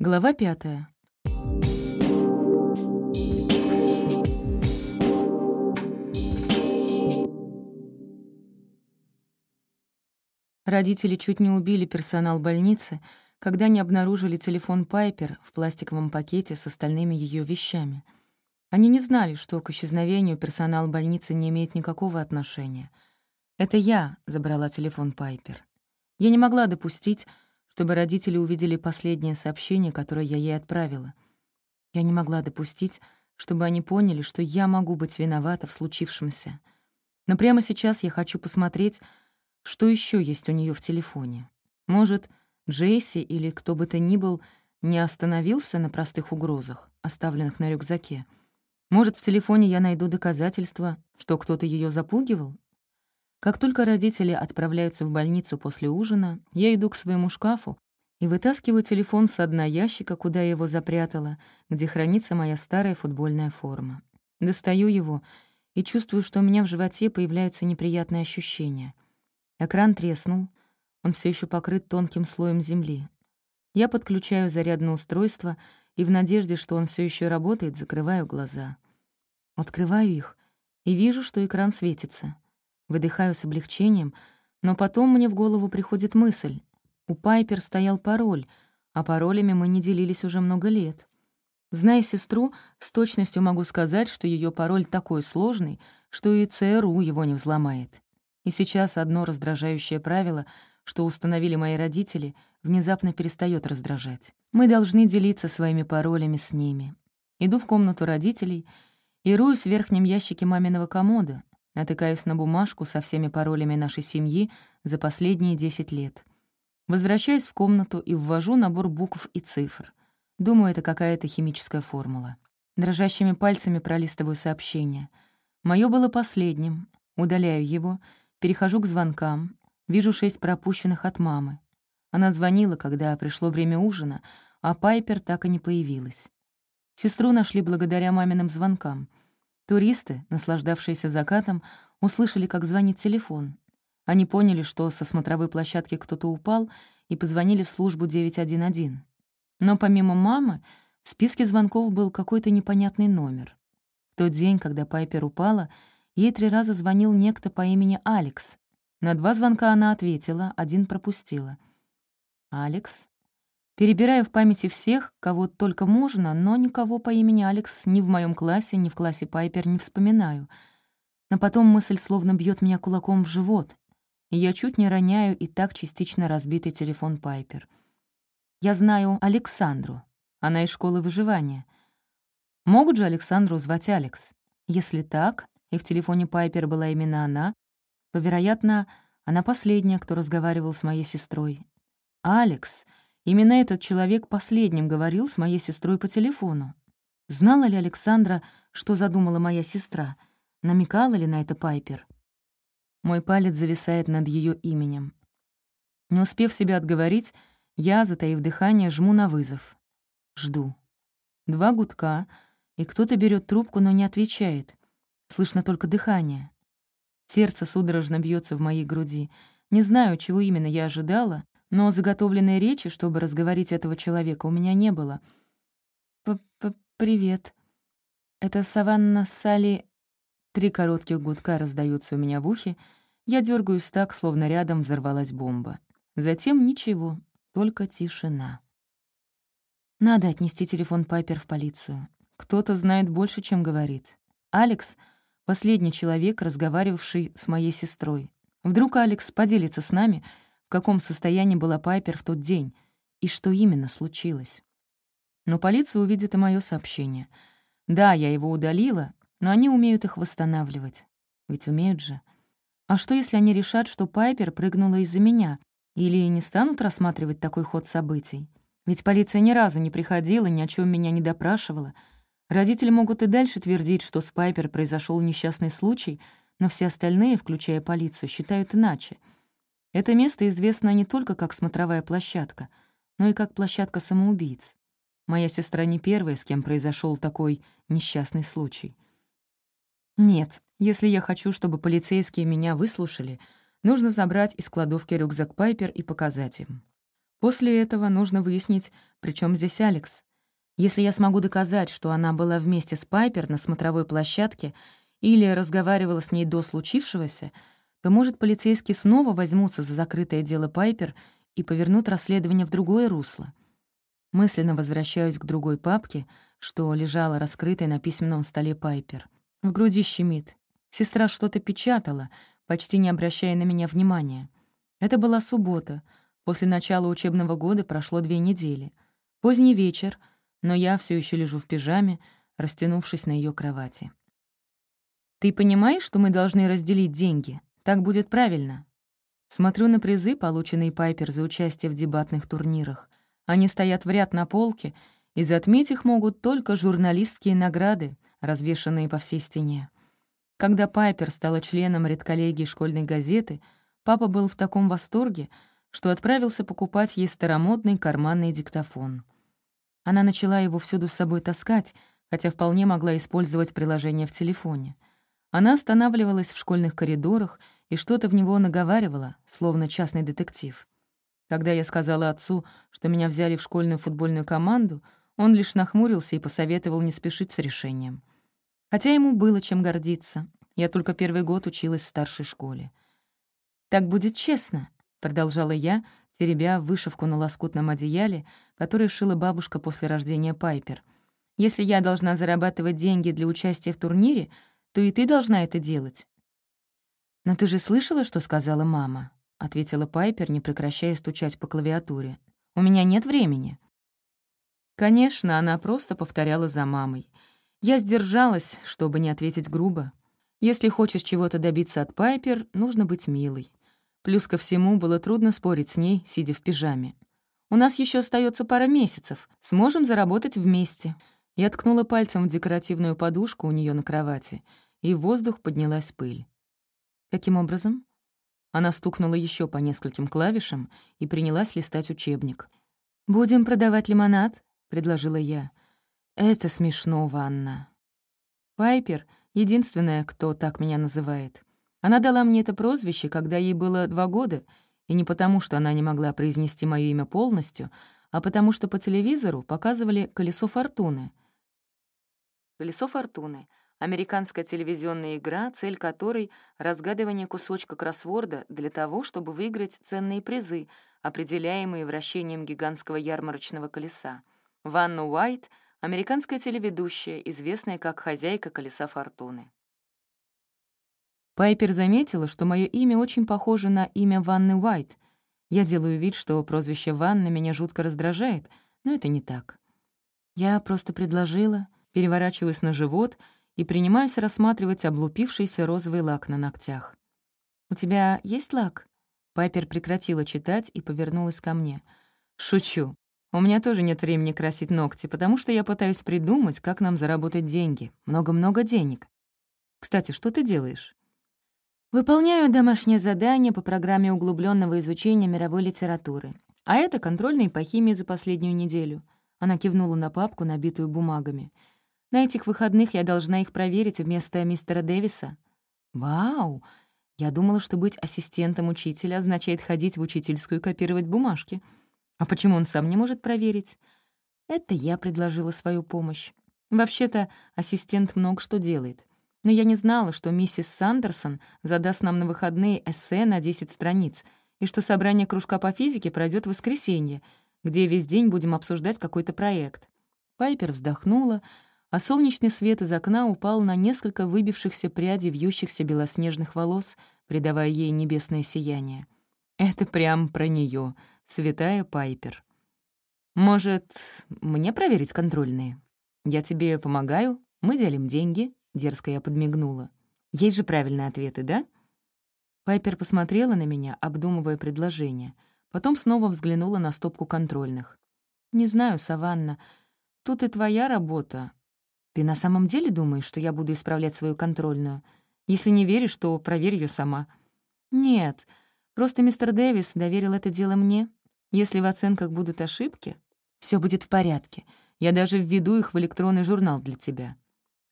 Глава пятая. Родители чуть не убили персонал больницы, когда не обнаружили телефон Пайпер в пластиковом пакете с остальными ее вещами. Они не знали, что к исчезновению персонал больницы не имеет никакого отношения. Это я забрала телефон Пайпер. Я не могла допустить, чтобы родители увидели последнее сообщение, которое я ей отправила. Я не могла допустить, чтобы они поняли, что я могу быть виновата в случившемся. Но прямо сейчас я хочу посмотреть, что еще есть у нее в телефоне. Может, Джейси или кто бы то ни был не остановился на простых угрозах, оставленных на рюкзаке. Может, в телефоне я найду доказательства, что кто-то ее запугивал как только родители отправляются в больницу после ужина, я иду к своему шкафу и вытаскиваю телефон с дна ящика, куда я его запрятала, где хранится моя старая футбольная форма. Достаю его и чувствую, что у меня в животе появляются неприятные ощущения. Экран треснул, он все еще покрыт тонким слоем земли. Я подключаю зарядное устройство и в надежде, что он все еще работает, закрываю глаза. Открываю их и вижу, что экран светится — Выдыхаю с облегчением, но потом мне в голову приходит мысль. У Пайпер стоял пароль, а паролями мы не делились уже много лет. Зная сестру, с точностью могу сказать, что ее пароль такой сложный, что и ЦРУ его не взломает. И сейчас одно раздражающее правило, что установили мои родители, внезапно перестает раздражать. Мы должны делиться своими паролями с ними. Иду в комнату родителей и роюсь в верхнем ящике маминого комода, натыкаюсь на бумажку со всеми паролями нашей семьи за последние 10 лет. Возвращаюсь в комнату и ввожу набор букв и цифр. Думаю, это какая-то химическая формула. Дрожащими пальцами пролистываю сообщение. Моё было последним. Удаляю его — Перехожу к звонкам. Вижу шесть пропущенных от мамы. Она звонила, когда пришло время ужина, а Пайпер так и не появилась. Сестру нашли благодаря маминым звонкам. Туристы, наслаждавшиеся закатом, услышали, как звонит телефон. Они поняли, что со смотровой площадки кто-то упал, и позвонили в службу 911. Но помимо мамы, в списке звонков был какой-то непонятный номер. В тот день, когда Пайпер упала, ей три раза звонил некто по имени Алекс. На два звонка она ответила, один пропустила. «Алекс? перебирая в памяти всех, кого только можно, но никого по имени Алекс ни в моем классе, ни в классе Пайпер не вспоминаю. Но потом мысль словно бьет меня кулаком в живот, и я чуть не роняю и так частично разбитый телефон Пайпер. Я знаю Александру. Она из школы выживания. Могут же Александру звать Алекс? Если так, и в телефоне Пайпер была именно она, то, вероятно, она последняя, кто разговаривал с моей сестрой. «Алекс!» Именно этот человек последним говорил с моей сестрой по телефону. Знала ли Александра, что задумала моя сестра? Намекала ли на это Пайпер? Мой палец зависает над ее именем. Не успев себя отговорить, я, затаив дыхание, жму на вызов. Жду. Два гудка, и кто-то берет трубку, но не отвечает. Слышно только дыхание. Сердце судорожно бьется в моей груди. Не знаю, чего именно я ожидала — но заготовленной речи, чтобы разговорить этого человека, у меня не было. П -п «Привет. Это саванна Сали...» Три коротких гудка раздаются у меня в ухе. Я дергаюсь так, словно рядом взорвалась бомба. Затем ничего, только тишина. Надо отнести телефон Пайпер в полицию. Кто-то знает больше, чем говорит. Алекс — последний человек, разговаривавший с моей сестрой. Вдруг Алекс поделится с нами — в каком состоянии была Пайпер в тот день и что именно случилось. Но полиция увидит и мое сообщение. Да, я его удалила, но они умеют их восстанавливать. Ведь умеют же. А что, если они решат, что Пайпер прыгнула из-за меня? Или не станут рассматривать такой ход событий? Ведь полиция ни разу не приходила, ни о чем меня не допрашивала. Родители могут и дальше твердить, что с Пайпер произошел несчастный случай, но все остальные, включая полицию, считают иначе — это место известно не только как смотровая площадка, но и как площадка самоубийц. Моя сестра не первая, с кем произошел такой несчастный случай. Нет, если я хочу, чтобы полицейские меня выслушали, нужно забрать из кладовки рюкзак Пайпер и показать им. После этого нужно выяснить, при чем здесь Алекс. Если я смогу доказать, что она была вместе с Пайпер на смотровой площадке или разговаривала с ней до случившегося — то, может, полицейские снова возьмутся за закрытое дело Пайпер и повернут расследование в другое русло. Мысленно возвращаюсь к другой папке, что лежала раскрытой на письменном столе Пайпер. В груди щемит. Сестра что-то печатала, почти не обращая на меня внимания. Это была суббота. После начала учебного года прошло две недели. Поздний вечер, но я все еще лежу в пижаме, растянувшись на ее кровати. «Ты понимаешь, что мы должны разделить деньги?» Так будет правильно. Смотрю на призы, полученные Пайпер за участие в дебатных турнирах. Они стоят в ряд на полке, и затмить их могут только журналистские награды, развешанные по всей стене. Когда Пайпер стала членом редколлегии школьной газеты, папа был в таком восторге, что отправился покупать ей старомодный карманный диктофон. Она начала его всюду с собой таскать, хотя вполне могла использовать приложение в телефоне. Она останавливалась в школьных коридорах — и что-то в него наговаривало, словно частный детектив. Когда я сказала отцу, что меня взяли в школьную футбольную команду, он лишь нахмурился и посоветовал не спешить с решением. Хотя ему было чем гордиться. Я только первый год училась в старшей школе. «Так будет честно», — продолжала я, теребя вышивку на лоскутном одеяле, которое шила бабушка после рождения Пайпер. «Если я должна зарабатывать деньги для участия в турнире, то и ты должна это делать. «Но ты же слышала, что сказала мама?» — ответила Пайпер, не прекращая стучать по клавиатуре. «У меня нет времени». Конечно, она просто повторяла за мамой. Я сдержалась, чтобы не ответить грубо. Если хочешь чего-то добиться от Пайпер, нужно быть милой. Плюс ко всему, было трудно спорить с ней, сидя в пижаме. «У нас еще остается пара месяцев. Сможем заработать вместе». Я ткнула пальцем в декоративную подушку у нее на кровати, и в воздух поднялась пыль. Каким образом? Она стукнула еще по нескольким клавишам и принялась листать учебник. «Будем продавать лимонад?» — предложила я. «Это смешно, Ванна». Пайпер — единственная, кто так меня называет. Она дала мне это прозвище, когда ей было два года, и не потому, что она не могла произнести мое имя полностью, а потому что по телевизору показывали «Колесо фортуны». «Колесо фортуны» американская телевизионная игра, цель которой — разгадывание кусочка кроссворда для того, чтобы выиграть ценные призы, определяемые вращением гигантского ярмарочного колеса. Ванна Уайт — американская телеведущая, известная как хозяйка колеса фортуны. Пайпер заметила, что мое имя очень похоже на имя Ванны Уайт. Я делаю вид, что прозвище Ванна меня жутко раздражает, но это не так. Я просто предложила, переворачиваюсь на живот — и принимаюсь рассматривать облупившийся розовый лак на ногтях. «У тебя есть лак?» Пайпер прекратила читать и повернулась ко мне. «Шучу. У меня тоже нет времени красить ногти, потому что я пытаюсь придумать, как нам заработать деньги. Много-много денег. Кстати, что ты делаешь?» «Выполняю домашнее задание по программе углубленного изучения мировой литературы. А это контрольные по химии за последнюю неделю». Она кивнула на папку, набитую бумагами. «Я на этих выходных я должна их проверить вместо мистера Дэвиса. Вау! Я думала, что быть ассистентом учителя означает ходить в учительскую и копировать бумажки. А почему он сам не может проверить? Это я предложила свою помощь. Вообще-то, ассистент много что делает. Но я не знала, что миссис Сандерсон задаст нам на выходные эссе на 10 страниц и что собрание кружка по физике пройдет в воскресенье, где весь день будем обсуждать какой-то проект. Пайпер вздохнула — а солнечный свет из окна упал на несколько выбившихся прядей вьющихся белоснежных волос, придавая ей небесное сияние. Это прям про нее, святая Пайпер. «Может, мне проверить контрольные? Я тебе помогаю, мы делим деньги», — дерзко я подмигнула. «Есть же правильные ответы, да?» Пайпер посмотрела на меня, обдумывая предложение. Потом снова взглянула на стопку контрольных. «Не знаю, Саванна, тут и твоя работа, ты на самом деле думаешь, что я буду исправлять свою контрольную? Если не веришь, то проверь ее сама». «Нет, просто мистер Дэвис доверил это дело мне. Если в оценках будут ошибки, все будет в порядке. Я даже введу их в электронный журнал для тебя».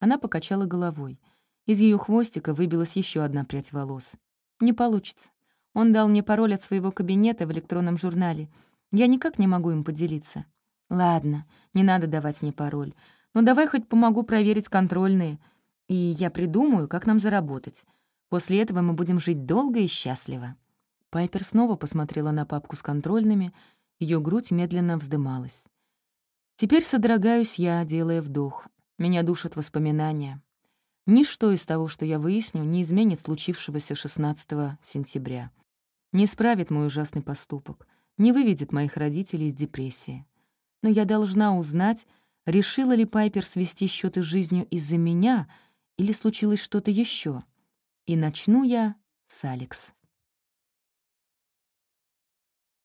Она покачала головой. Из ее хвостика выбилась еще одна прядь волос. «Не получится. Он дал мне пароль от своего кабинета в электронном журнале. Я никак не могу им поделиться». «Ладно, не надо давать мне пароль. Но ну, давай хоть помогу проверить контрольные, и я придумаю, как нам заработать. После этого мы будем жить долго и счастливо». Пайпер снова посмотрела на папку с контрольными, ее грудь медленно вздымалась. «Теперь содрогаюсь я, делая вдох. Меня душат воспоминания. Ничто из того, что я выясню, не изменит случившегося 16 сентября. Не исправит мой ужасный поступок, не выведет моих родителей из депрессии. Но я должна узнать, Решила ли Пайпер свести счеты с жизнью из-за меня или случилось что-то еще? И начну я с Алекс.